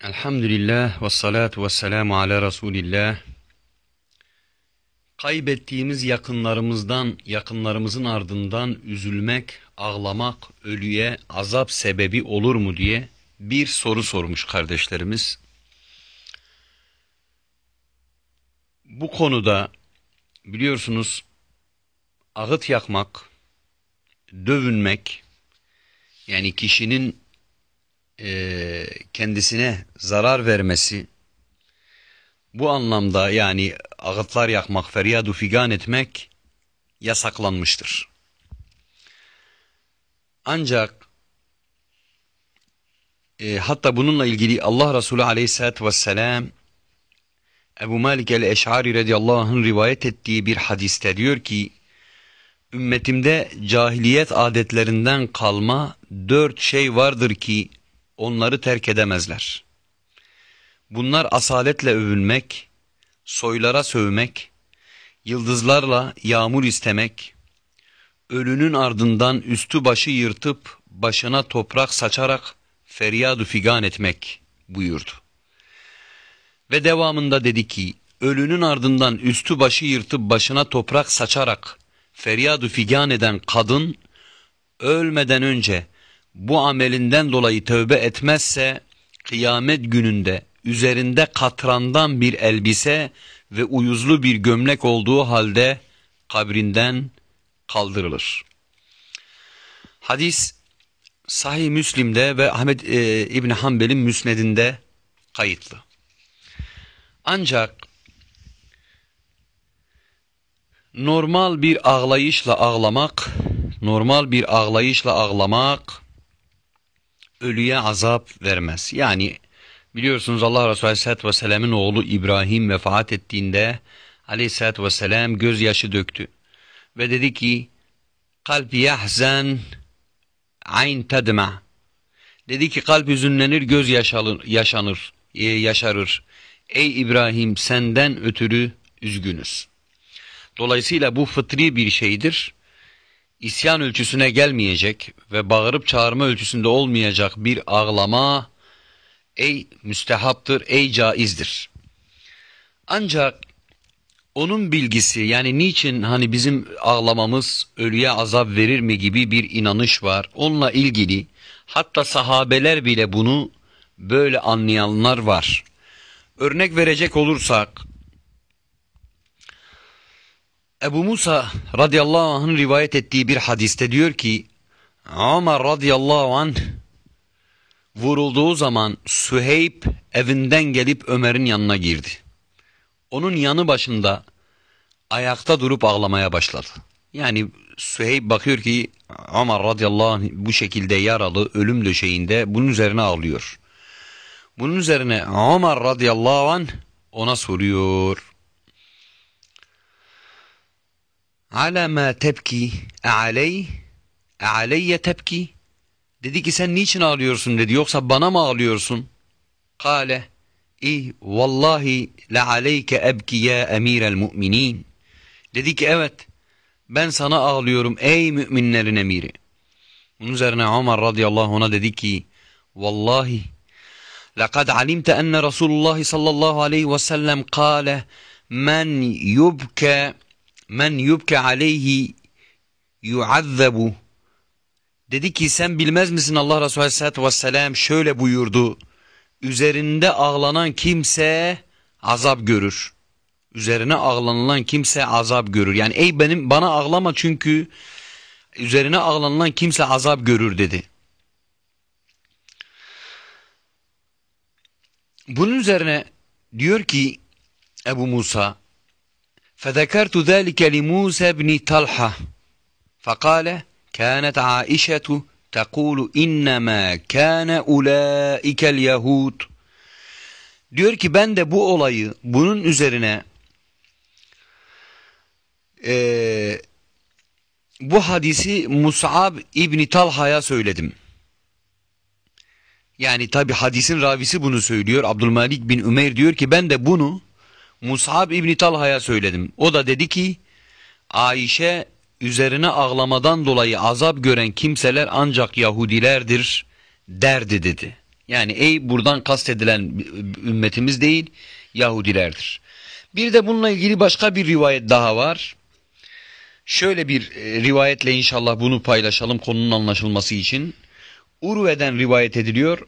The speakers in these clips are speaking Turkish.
Elhamdülillah ve salatu ve selamu ala Resulillah. Kaybettiğimiz yakınlarımızdan, yakınlarımızın ardından üzülmek, ağlamak, ölüye azap sebebi olur mu diye bir soru sormuş kardeşlerimiz. Bu konuda biliyorsunuz ağıt yakmak, dövünmek, yani kişinin e, kendisine zarar vermesi, bu anlamda yani ağıtlar yakmak, feryadu figan etmek yasaklanmıştır. Ancak e, hatta bununla ilgili Allah Resulü aleyhissalatü vesselam Ebu Malik el-Eş'ari radıyallahu anh'ın rivayet ettiği bir hadiste diyor ki ümmetimde cahiliyet adetlerinden kalma dört şey vardır ki onları terk edemezler. Bunlar asaletle övünmek, soylara sövmek, yıldızlarla yağmur istemek, ölünün ardından üstü başı yırtıp başına toprak saçarak feryadu figan etmek buyurdu. Ve devamında dedi ki, ölünün ardından üstü başı yırtıp başına toprak saçarak feryadu figan eden kadın, ölmeden önce bu amelinden dolayı tövbe etmezse, kıyamet gününde üzerinde katrandan bir elbise ve uyuzlu bir gömlek olduğu halde kabrinden kaldırılır. Hadis Sahih Müslim'de ve Ahmet e, İbni Hanbel'in müsnedinde kayıtlı. Ancak normal bir ağlayışla ağlamak, normal bir ağlayışla ağlamak ölüye azap vermez. Yani biliyorsunuz Allah Resulü Aleyhisselatü Vesselam'ın oğlu İbrahim vefat ettiğinde Aleyhisselatü Vesselam gözyaşı döktü. Ve dedi ki kalp yahzen ayn tedma. Dedi ki kalp hüzünlenir göz yaşalır, yaşanır, e, yaşarır. Ey İbrahim senden ötürü üzgünüz. Dolayısıyla bu fıtri bir şeydir isyan ölçüsüne gelmeyecek ve bağırıp çağırma ölçüsünde olmayacak bir ağlama ey müstehaptır, ey caizdir. Ancak onun bilgisi yani niçin hani bizim ağlamamız ölüye azap verir mi gibi bir inanış var. Onunla ilgili hatta sahabeler bile bunu böyle anlayanlar var. Örnek verecek olursak Ebu Musa radıyallahu anh'ın rivayet ettiği bir hadiste diyor ki Ömer radıyallahu anh vurulduğu zaman Süheyb evinden gelip Ömer'in yanına girdi. Onun yanı başında ayakta durup ağlamaya başladı. Yani Süheyb bakıyor ki Ömer radıyallahu anh bu şekilde yaralı ölüm döşeğinde bunun üzerine ağlıyor. Bunun üzerine Ömer radıyallahu anh ona soruyor. Ala ma tebki aley aleyye tebki dedi ki sen niçin ağlıyorsun dedi yoksa bana mı ağlıyorsun kale i vallahi la aleyke ebki ya emirel mu'minin dedi ki evet ben sana ağlıyorum ey müminlerin emiri bunun üzerine Ömer radıyallahu anh'a dedi ki vallahi لقد علمت أن رسول الله صلى الله عليه وسلم قال من يبكى men yubke aleyhi yuazzabu. Dedi ki sen bilmez misin Allah Resulü Aleyhisselatü Vesselam şöyle buyurdu. Üzerinde ağlanan kimse azap görür. Üzerine ağlanılan kimse azap görür. Yani ey benim bana ağlama çünkü üzerine ağlanılan kimse azap görür dedi. Bunun üzerine diyor ki Ebu Musa فذكرت ذلك لموسى بن طلحة فقال كانت عائشة تقول إنما كان أولئك اليهود diyor ki ben de bu olayı bunun üzerine e, bu hadisi Mus'ab İbni Talha'ya söyledim. Yani tabi hadisin ravisi bunu söylüyor. Abdülmalik bin Ümeyr diyor ki ben de bunu Mus'ab İbni Talha'ya söyledim. O da dedi ki Ayşe üzerine ağlamadan dolayı azap gören kimseler ancak Yahudilerdir derdi dedi. Yani ey buradan kastedilen ümmetimiz değil Yahudilerdir. Bir de bununla ilgili başka bir rivayet daha var. Şöyle bir e, rivayetle inşallah bunu paylaşalım konunun anlaşılması için. Urve'den rivayet ediliyor.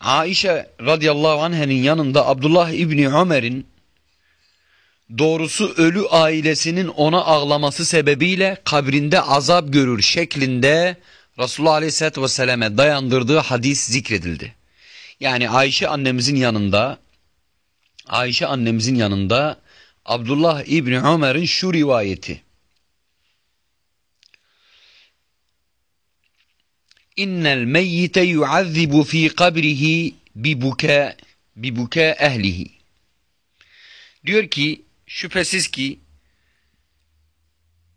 Aişe radıyallahu anh'ın yanında Abdullah İbni Ömer'in doğrusu ölü ailesinin ona ağlaması sebebiyle kabrinde azap görür şeklinde Resulullah Aleyhisselatü Vesselam'e dayandırdığı hadis zikredildi. Yani Ayşe annemizin yanında Ayşe annemizin yanında Abdullah İbni Ömer'in şu rivayeti. İnnel meyyite yuazzibu fi kabrihi bi buka bi buka ehlihi. Diyor ki şüphesiz ki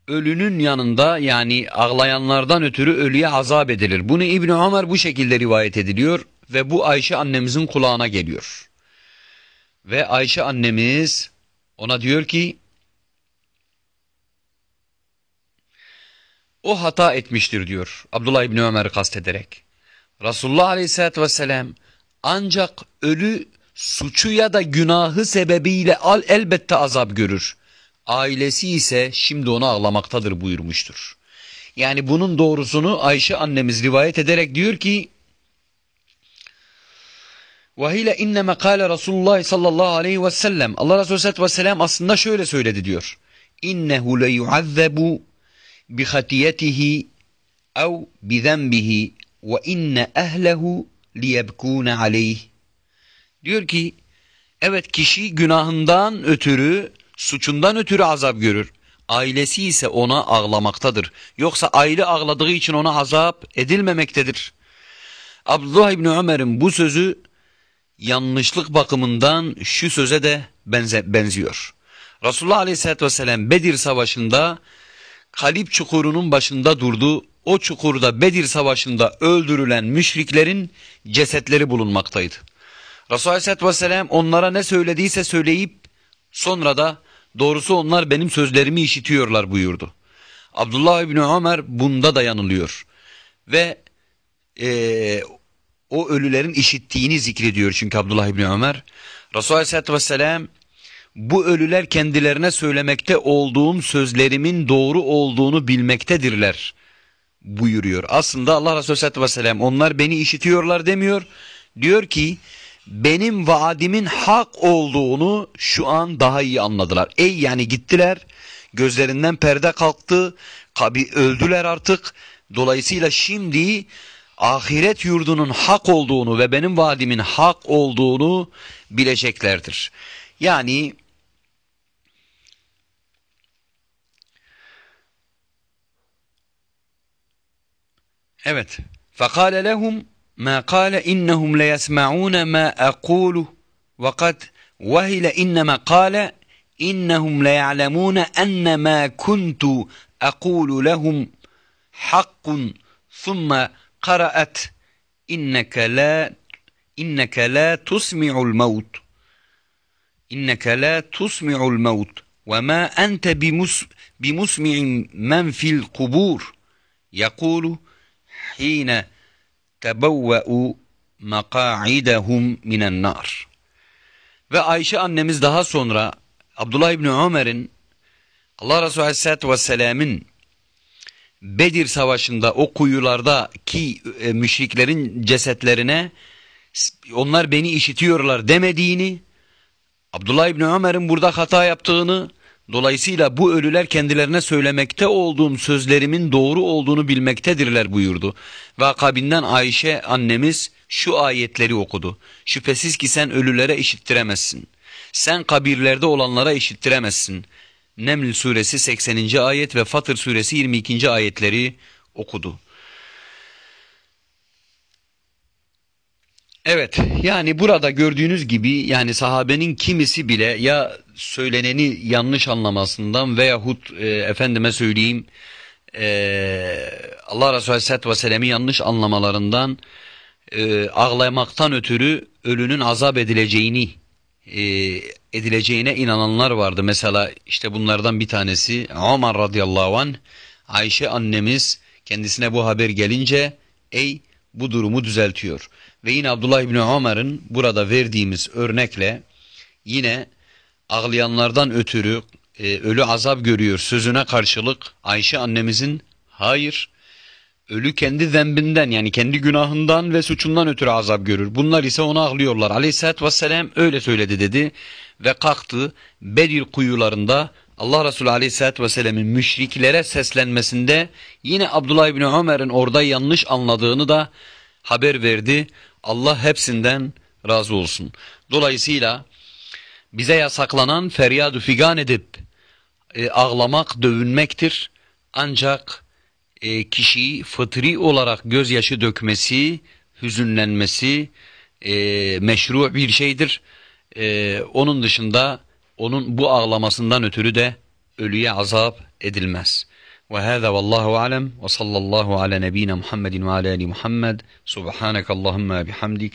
ölünün yanında yani ağlayanlardan ötürü ölüye azap edilir. Bunu İbni Ömer bu şekilde rivayet ediliyor ve bu Ayşe annemizin kulağına geliyor. Ve Ayşe annemiz ona diyor ki o hata etmiştir diyor Abdullah İbni Ömer'i kastederek. Resulullah Aleyhisselatü Vesselam ancak ölü suçu ya da günahı sebebiyle al elbette azap görür. Ailesi ise şimdi onu ağlamaktadır buyurmuştur. Yani bunun doğrusunu Ayşe annemiz rivayet ederek diyor ki Vahile inneme kâle Resulullah sallallahu aleyhi ve sellem Allah Resulü sallallahu aleyhi ve sellem aslında şöyle söyledi diyor. İnnehu le yuazzebu bi hatiyetihi ev bi zenbihi ve Diyor ki evet kişi günahından ötürü suçundan ötürü azap görür. Ailesi ise ona ağlamaktadır. Yoksa aile ağladığı için ona azap edilmemektedir. Abdullah İbni Ömer'in bu sözü yanlışlık bakımından şu söze de benze benziyor. Resulullah Aleyhisselatü Vesselam Bedir Savaşı'nda Kalip çukurunun başında durdu. O çukurda Bedir Savaşı'nda öldürülen müşriklerin cesetleri bulunmaktaydı. Resulullah Aleyhisselatü Vesselam onlara ne söylediyse söyleyip sonra da doğrusu onlar benim sözlerimi işitiyorlar buyurdu. Abdullah İbni Ömer bunda da yanılıyor. Ve e, o ölülerin işittiğini zikrediyor çünkü Abdullah İbni Ömer. Resulullah Aleyhisselatü Vesselam bu ölüler kendilerine söylemekte olduğum sözlerimin doğru olduğunu bilmektedirler buyuruyor. Aslında Allah Resulü Aleyhisselatü Vesselam onlar beni işitiyorlar demiyor. Diyor ki benim vaadimin hak olduğunu şu an daha iyi anladılar. Ey yani gittiler, gözlerinden perde kalktı, kabi öldüler artık. Dolayısıyla şimdi ahiret yurdunun hak olduğunu ve benim vaadimin hak olduğunu bileceklerdir. Yani Evet. Fakale lehum مَا قَالَ إِنَّهُمْ لَيَسْمَعُونَ مَا أَقُولُ وَقَدْ وَهِلَ إِنَّمَا قَالَ إِنَّهُمْ لَيَعْلَمُونَ أَنَّ مَا كُنْتُ أَقُولُ لَهُمْ حَقٌّ ثُمَّ قرأت إنك لا إنك لا تسمع الموت إنك لا تسمع الموت وما أنت بمس بمسمع من في القبور يقول حين tebevve'u meka'idehum minen nar. Ve Ayşe annemiz daha sonra Abdullah İbni Ömer'in Allah Resulü Aleyhisselatü Vesselam'ın Bedir Savaşı'nda o kuyulardaki e, müşriklerin cesetlerine onlar beni işitiyorlar demediğini, Abdullah İbni Ömer'in burada hata yaptığını dolayısıyla bu ölüler kendilerine söylemekte olduğum sözlerimin doğru olduğunu bilmektedirler buyurdu. Ve akabinden Ayşe annemiz şu ayetleri okudu. Şüphesiz ki sen ölülere işittiremezsin. Sen kabirlerde olanlara işittiremezsin. Neml suresi 80. ayet ve Fatır suresi 22. ayetleri okudu. Evet yani burada gördüğünüz gibi yani sahabenin kimisi bile ya söyleneni yanlış anlamasından veyahut e, efendime söyleyeyim e, Allah Resulü Aleyhisselatü Vesselam'ı yanlış anlamalarından e, ağlamaktan ötürü ölünün azap edileceğini e, edileceğine inananlar vardı. Mesela işte bunlardan bir tanesi Ömer radıyallahu an Ayşe annemiz kendisine bu haber gelince ey bu durumu düzeltiyor. Ve yine Abdullah İbni Ömer'in burada verdiğimiz örnekle yine ağlayanlardan ötürü e, ölü azap görüyor sözüne karşılık Ayşe annemizin hayır ölü kendi zembinden yani kendi günahından ve suçundan ötürü azap görür. Bunlar ise onu ağlıyorlar. Aleyhisselatü Vesselam öyle söyledi dedi ve kalktı Bedir kuyularında Allah Resulü Aleyhisselatü Vesselam'ın müşriklere seslenmesinde yine Abdullah İbni Ömer'in orada yanlış anladığını da haber verdi. Allah hepsinden razı olsun. Dolayısıyla bize yasaklanan feryadu figan edip e, ağlamak, dövünmektir. Ancak e, kişiyi fıtri olarak gözyaşı dökmesi, hüzünlenmesi e, meşru bir şeydir. E, onun dışında onun bu ağlamasından ötürü de ölüye azap edilmez. وهذا والله أعلم وصلى الله على نبينا محمد وعلى آل محمد سبحانك اللهم بحمدك